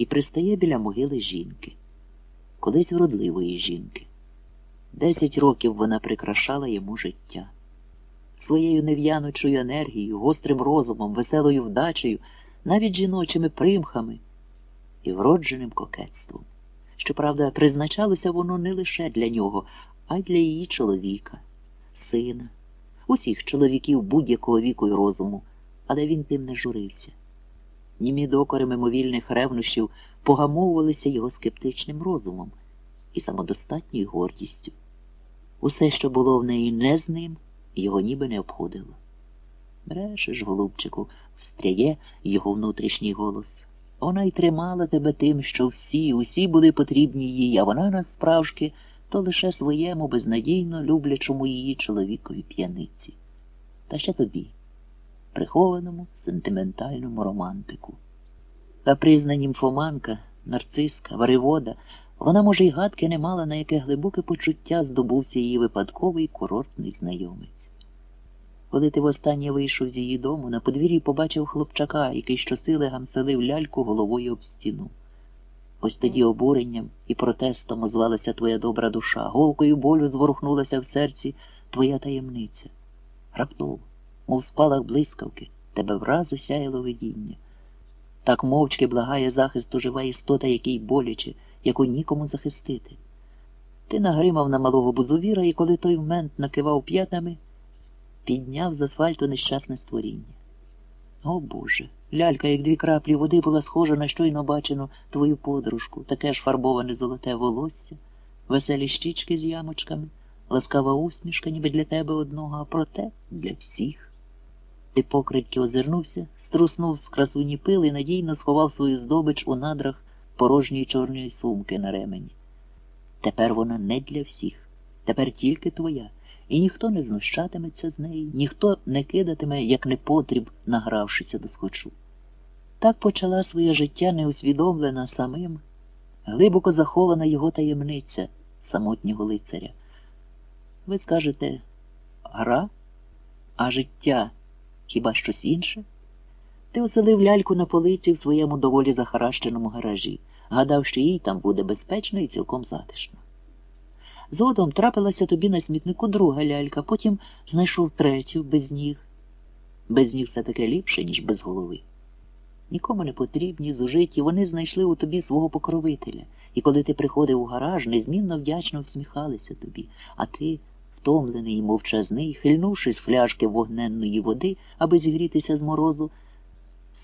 і пристає біля могили жінки, колись вродливої жінки. Десять років вона прикрашала йому життя. Своєю нев'янучою енергією, гострим розумом, веселою вдачею, навіть жіночими примхами і вродженим кокетством. Щоправда, призначалося воно не лише для нього, а й для її чоловіка, сина, усіх чоловіків будь-якого віку й розуму, але він тим не журився. Німі докори мимовільних ревнощів погамовувалися його скептичним розумом і самодостатньою гордістю. Усе, що було в неї не з ним, його ніби не обходило. Брешеш, голубчику, встряє його внутрішній голос. Вона й тримала тебе тим, що всі, усі були потрібні їй, а вона насправжки то лише своєму безнадійно люблячому її чоловікові п'яниці. Та ще тобі, прихованому сентиментальному романтику. Капризна німфоманка, нарциска, варивода, вона, може, й гадки не мала, на яке глибоке почуття здобувся її випадковий курортний знайомець. Коли ти востаннє вийшов з її дому, на подвір'ї побачив хлопчака, який щосили гамселив ляльку головою об стіну. Ось тоді обуренням і протестом озвалася твоя добра душа, голкою болю зворухнулася в серці твоя таємниця. Раптово, мов спалах блискавки, тебе враз осяяло видіння. Так мовчки благає захисту жива істота, який боляче, яку нікому захистити. Ти нагримав на малого бузувіра, і коли той вмент накивав п'ятами, підняв з асфальту нещасне створіння. О Боже, лялька, як дві краплі води, була схожа на щойно бачену твою подружку, таке ж фарбоване золоте волосся, веселі щічки з ямочками, ласкава усмішка, ніби для тебе одного, а проте для всіх. Ти покритьки озирнувся, струснув з красуні пил і надійно сховав свою здобич у надрах порожньої чорної сумки на ремені. Тепер вона не для всіх, тепер тільки твоя, і ніхто не знущатиметься з неї, ніхто не кидатиме, як непотріб, награвшися до схочу. Так почала своє життя неусвідомлена самим, глибоко захована його таємниця самотнього лицаря. Ви скажете гра, а життя хіба щось інше? Ти оселив ляльку на полиці в своєму доволі захаращеному гаражі, гадав, що їй там буде безпечно і цілком затишно. Згодом трапилася тобі на смітнику друга лялька, потім знайшов третю без ніг. Без ніг все таке ліпше, ніж без голови. Нікому не потрібні, зужиті, вони знайшли у тобі свого покровителя, і коли ти приходив у гараж, незмінно вдячно всміхалися тобі, а ти, втомлений і мовчазний, хильнувши з фляжки вогненної води, аби зігрітися з морозу,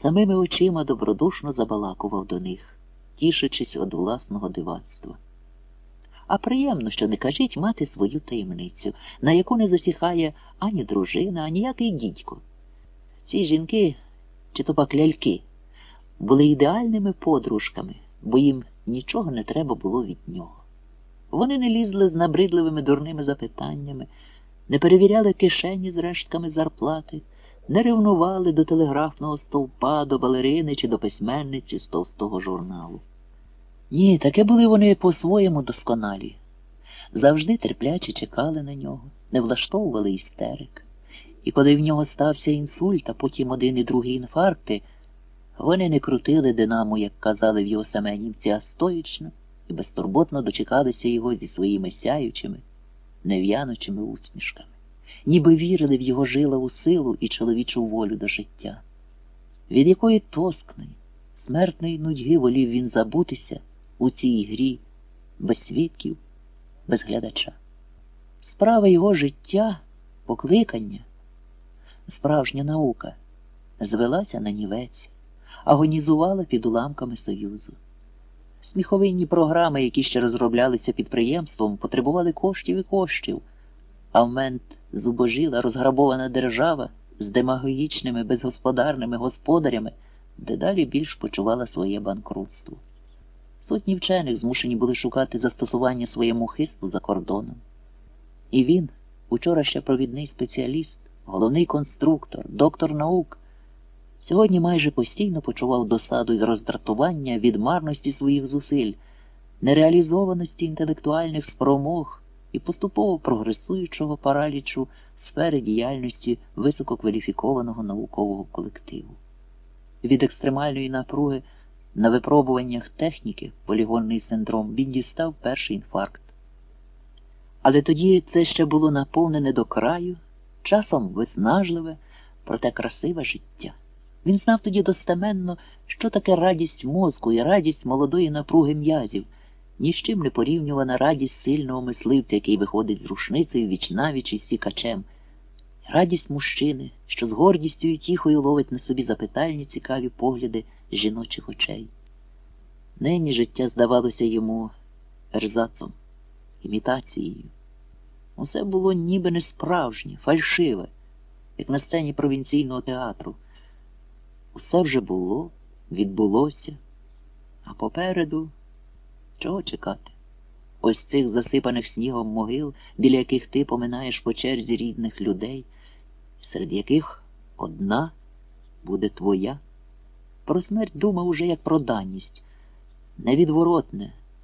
самими очима добродушно забалакував до них, тішачись від власного дивацтва. А приємно, що не кажіть мати свою таємницю, на яку не засіхає ані дружина, ані який дідько. Ці жінки, чи то пак ляльки, були ідеальними подружками, бо їм нічого не треба було від нього. Вони не лізли з набридливими дурними запитаннями, не перевіряли кишені з рештками зарплати, не ревнували до телеграфного стовпа, до балерини чи до письменниці з товстого журналу. Ні, таке були вони по-своєму досконалі. Завжди терпляче чекали на нього, не влаштовували істерик. І коли в нього стався інсульт, а потім один і другий інфаркти, вони не крутили динамо, як казали в його семенівці, а стоїчно і безтурботно дочекалися його зі своїми сяючими, нев'янучими усмішками, ніби вірили в його жилову силу і чоловічу волю до життя, від якої тоскної, смертної нудьги волів він забутися у цій грі без свідків, без глядача. Справа його життя, покликання, справжня наука, звелася на нівець, агонізувала під уламками Союзу. Сміховинні програми, які ще розроблялися підприємством, потребували коштів і коштів, а в мент зубожіла розграбована держава з демагогічними безгосподарними господарями дедалі більш почувала своє банкрутство. Сотні вчених змушені були шукати застосування своєму хисту за кордоном. І він, учора ще провідний спеціаліст, головний конструктор, доктор наук, сьогодні майже постійно почував досаду і роздратування від марності своїх зусиль, нереалізованості інтелектуальних спромог і поступово прогресуючого паралічу сфери діяльності висококваліфікованого наукового колективу. Від екстремальної напруги На випробуваннях техніки полігонний синдром він дістав перший інфаркт. Але тоді це ще було наповнене до краю, часом виснажливе, проте красиве життя. Він знав тоді достеменно, що таке радість мозку і радість молодої напруги м'язів, ні з чим не порівнювана радість сильного мисливця, який виходить з рушницею вічнавіч із сікачем, радість мужчини, що з гордістю і тіхою ловить на собі запитальні цікаві погляди жіночих очей. Нині життя здавалося йому ерзацом, імітацією. Усе було ніби не справжнє, фальшиве, як на сцені провінційного театру. Усе вже було, відбулося, а попереду чого чекати? Ось цих засипаних снігом могил, біля яких ти поминаєш по черзі рідних людей, серед яких одна буде твоя. Про смерть думав уже як про даність, невідворотне,